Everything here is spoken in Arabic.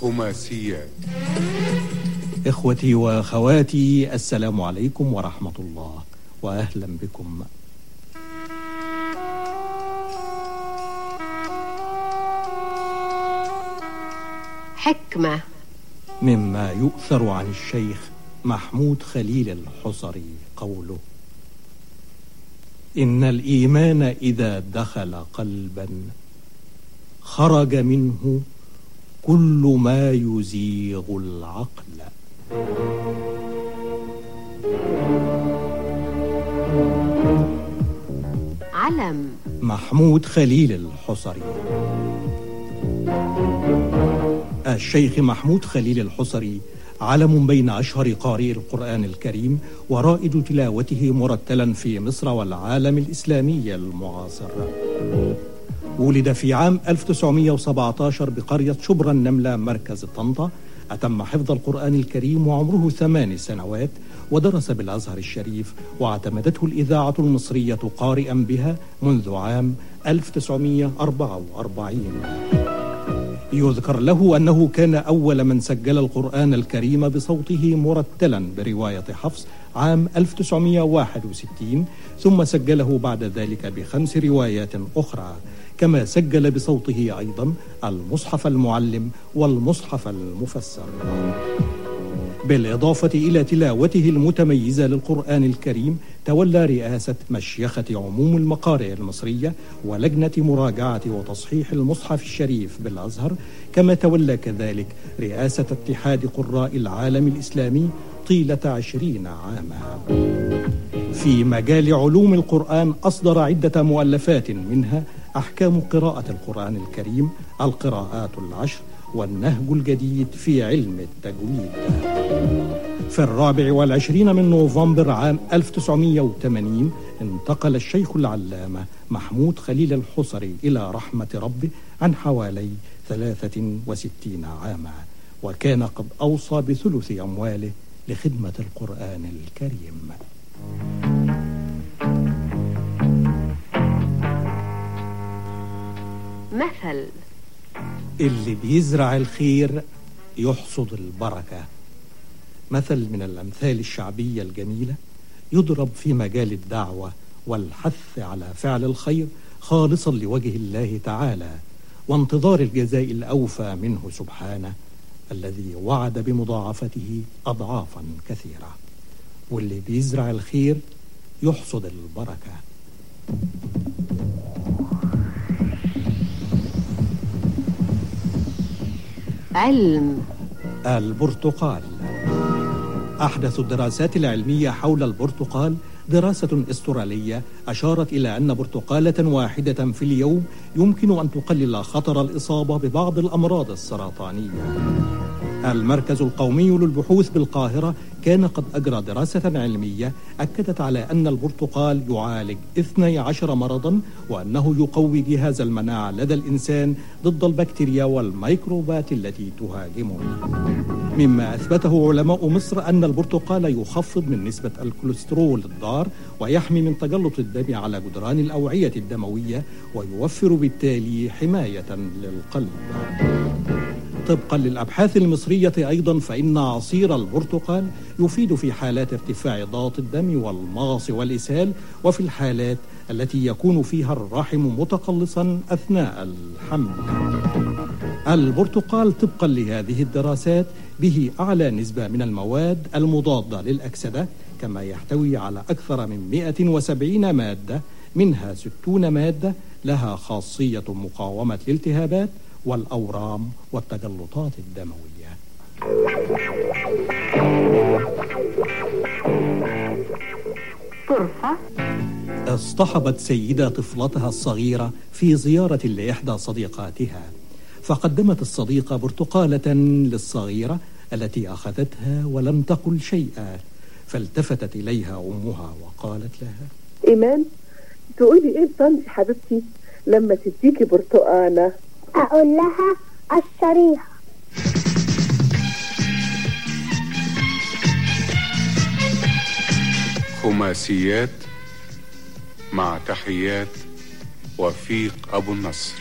خماسيات إخوتي وأخواتي السلام عليكم ورحمة الله وأهلا بكم. حكمة. مما يؤثر عن الشيخ محمود خليل الحصري قوله إن الإيمان إذا دخل قلبا خرج منه كل ما يزيغ العقل. علم. محمود خليل الحصري. الشيخ محمود خليل الحصري علم بين أشهر قارئ القرآن الكريم ورائد تلاوته مرتلا في مصر والعالم الإسلامي المعاصر. ولد في عام 1917 بقرية شبرا النملة مركز طنطا. أتم حفظ القرآن الكريم وعمره ثمان سنوات ودرس بالأزهر الشريف واعتمدته الإذاعة المصرية قارئا بها منذ عام 1944 يذكر له أنه كان أول من سجل القرآن الكريم بصوته مرتلا برواية حفص عام 1961 ثم سجله بعد ذلك بخمس روايات أخرى. كما سجل بصوته أيضا المصحف المعلم والمصحف المفسر. بالإضافة إلى تلاوته المتميزة للقرآن الكريم تولى رئاسة مشيخة عموم المقارئ المصرية ولجنة مراجعة وتصحيح المصحف الشريف بالأزهر كما تولى كذلك رئاسة اتحاد قراء العالم الإسلامي طيلة عشرين عاما. في مجال علوم القرآن أصدر عدة مؤلفات منها أحكام قراءة القرآن الكريم القراءات العشر والنهج الجديد في علم التجويد. في الرابع والعشرين من نوفمبر عام 1980 انتقل الشيخ العلامة محمود خليل الحصري إلى رحمة ربه عن حوالي 63 عاما وكان قد أوصى بثلث أمواله لخدمة القرآن الكريم. مثل اللي بيزرع الخير يحصد البركة. مثل من الأمثال الشعبية الجميلة يضرب في مجال الدعوة والحث على فعل الخير خالصا لوجه الله تعالى وانتظار الجزاء الأوفى منه سبحانه الذي وعد بمضاعفته أضعافا كثيرة. واللي بيزرع الخير يحصد البركة. علم. البرتقال. أحدث الدراسات العلمية حول البرتقال دراسة استرالية أشارت إلى أن برتقالة واحدة في اليوم يمكن أن تقلل خطر الإصابة ببعض الأمراض السرطانية. المركز القومي للبحوث بالقاهرة كان قد أجرى دراسة علمية أكدت على أن البرتقال يعالج 12 مرضا وأنه يقوي جهاز المناعة لدى الإنسان ضد البكتيريا والميكروبات التي تهاجمه. مما أثبته علماء مصر أن البرتقال يخفض من نسبة الكوليسترول الضار ويحمي من تجلط الدم على جدران الأوعية الدموية ويوفر بالتالي حماية للقلب. طبقا للأبحاث المصرية أيضا فإن عصير البرتقال يفيد في حالات ارتفاع ضغط الدم والمغص والإسهال وفي الحالات التي يكون فيها الرحم متقلصا أثناء الحمل. البرتقال طبقا لهذه الدراسات به أعلى نسبة من المواد المضادة للأكسدة كما يحتوي على أكثر من 170 مادة منها 60 مادة لها خاصية مقاومة الالتهابات والأورام والتجلطات الدموية. طرفة اصطحبت سيدة طفلتها الصغيرة في زيارة لإحدى صديقاتها. فقدمت الصديقة برتقالة للصغيرة التي أخذتها ولم تقل شيئا فالتفتت إليها أمها وقالت لها إيمان تقولي إيه لطنطي حبيبتي لما تديكي برتقانة؟ أقول لها قشريها خماسيات مع تحيات وفيق أبو النصر.